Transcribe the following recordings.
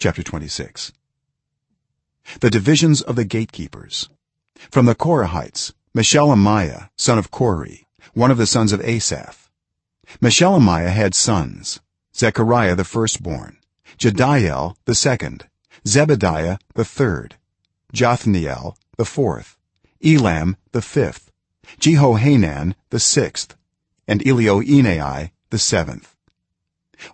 chapter 26 the divisions of the gatekeepers. From the korahites meshelemiah son of kore one of the sons of asaph. Meshelemiah had sons zechariah the firstborn jediael the second zebadiah the third jathniel the fourth elam the fifth jehohanan the sixth and elioenai the seventh.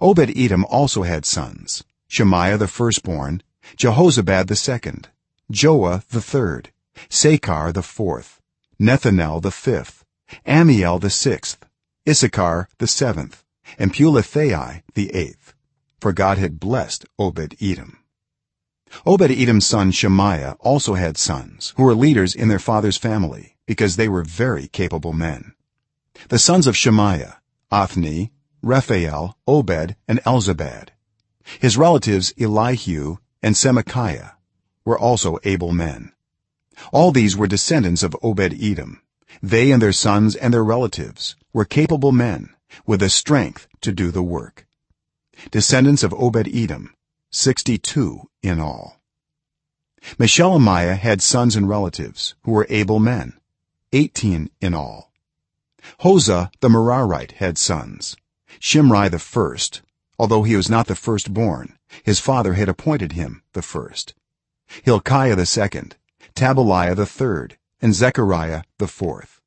Obed-edom also had sons shemaiah the firstborn jehozabad the second joah the third sakar the fourth nethanel the fifth ammiel the sixth issachar the seventh and peulethai the eighth. For god had blessed obed-edom. Obed-edom's son shemaiah also had sons who were leaders in their father's family because they were very capable men. The sons of shemaiah othni rephael obed and elzabad his relatives elihu and semakiah were also able men. All these were descendants of obed-edom. They and their sons and their relatives were capable men with the strength to do the work. Descendants of obed-edom 62 in all. Meshelemiah had sons and relatives who were able men 18 in all. Hosah the merarite had sons. Shimri the first although he was not the firstborn his father had appointed him the first. Hilkiah the second tabaliah the third and zechariah the fourth.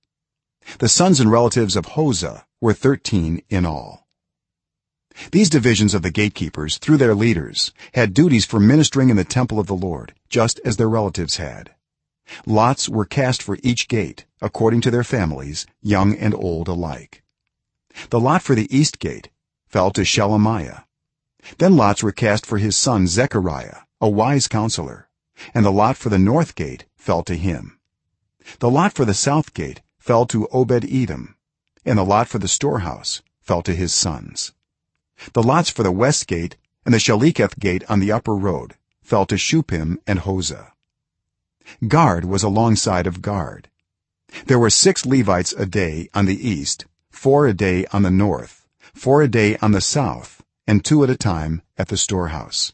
The sons and relatives of hosah were 13 in all. These divisions of the gatekeepers through their leaders had duties for ministering in the temple of the lord just as their relatives had. Lots were cast for each gate according to their families young and old alike. The lot for the east gate fell to shelemiah. Then lots were cast for his son zechariah a wise counselor and the lot for the north gate fell to him. The lot for the south gate fell to obed-edom and the lot for the storehouse fell to his sons. The lots for the west gate and the shalleketh gate on the upper road fell to shuppim and hosah guard was alongside of guard there were 6 levites a day on the east 4 a day on the north four a day on the south and two at a time at the storehouse.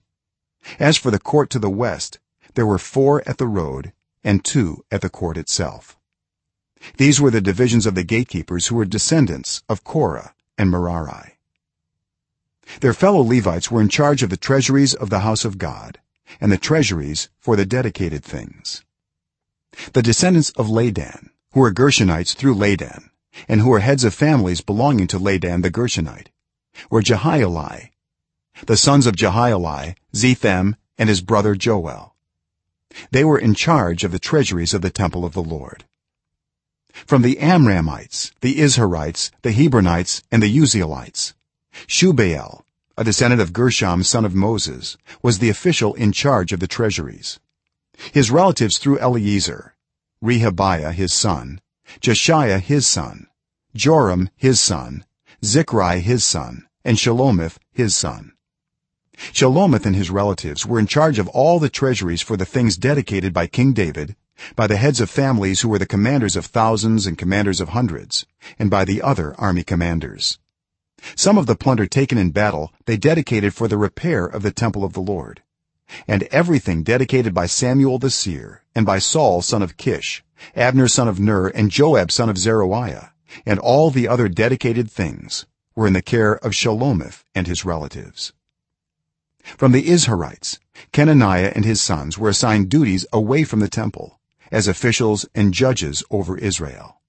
As for the court to the west there were four at the road and two at the court itself. These were the divisions of the gatekeepers who were descendants of korah and merari. Their fellow levites were in charge of the treasuries of the house of god and the treasuries for the dedicated things. The descendants of ladan who were gershonites through ladan and who were heads of families belonging to ladan the gershonite were jehieli the sons of jehieli Zetham and his brother joel. They were in charge of the treasuries of the temple of the lord. From the amramites the izharites the hebronites and the uzzielites shubael a descendant of gershom son of moses was the official in charge of the treasuries. His relatives through eliezer rehabiah his son jeshaiah his son joram his son zikri his son and shelomith his son. Shelomith and his relatives were in charge of all the treasuries for the things dedicated by king david by the heads of families who were the commanders of thousands and commanders of hundreds and by the other army commanders. Some of the plunder taken in battle they dedicated for the repair of the temple of the lord. And everything dedicated by samuel the seer and by saul son of kish abner son of ner and joab son of zeruiah and all the other dedicated things were in the care of shelomith and his relatives. From the izharites kenaniah and his sons were assigned duties away from the temple as officials and judges over israel.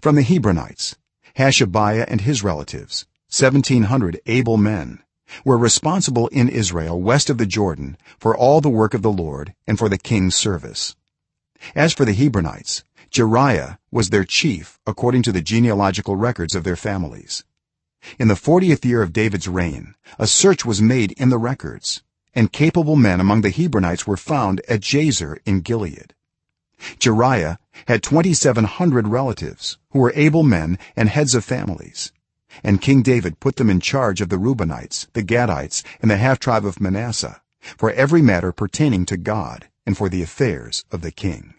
From the hebronites hashabiah and his relatives 1700 able men were responsible in israel west of the jordan for all the work of the lord and for the king's service as for the hebronites jeriah was their chief according to the genealogical records of their families. In the 40th year of david's reign a search was made in the records and capable men among the hebronites were found at jazer in gilead. Jeriah had 2700 relatives who were able men and heads of families and king david put them in charge of the reubenites the gadites and the half tribe of manasseh for every matter pertaining to god and for the affairs of the king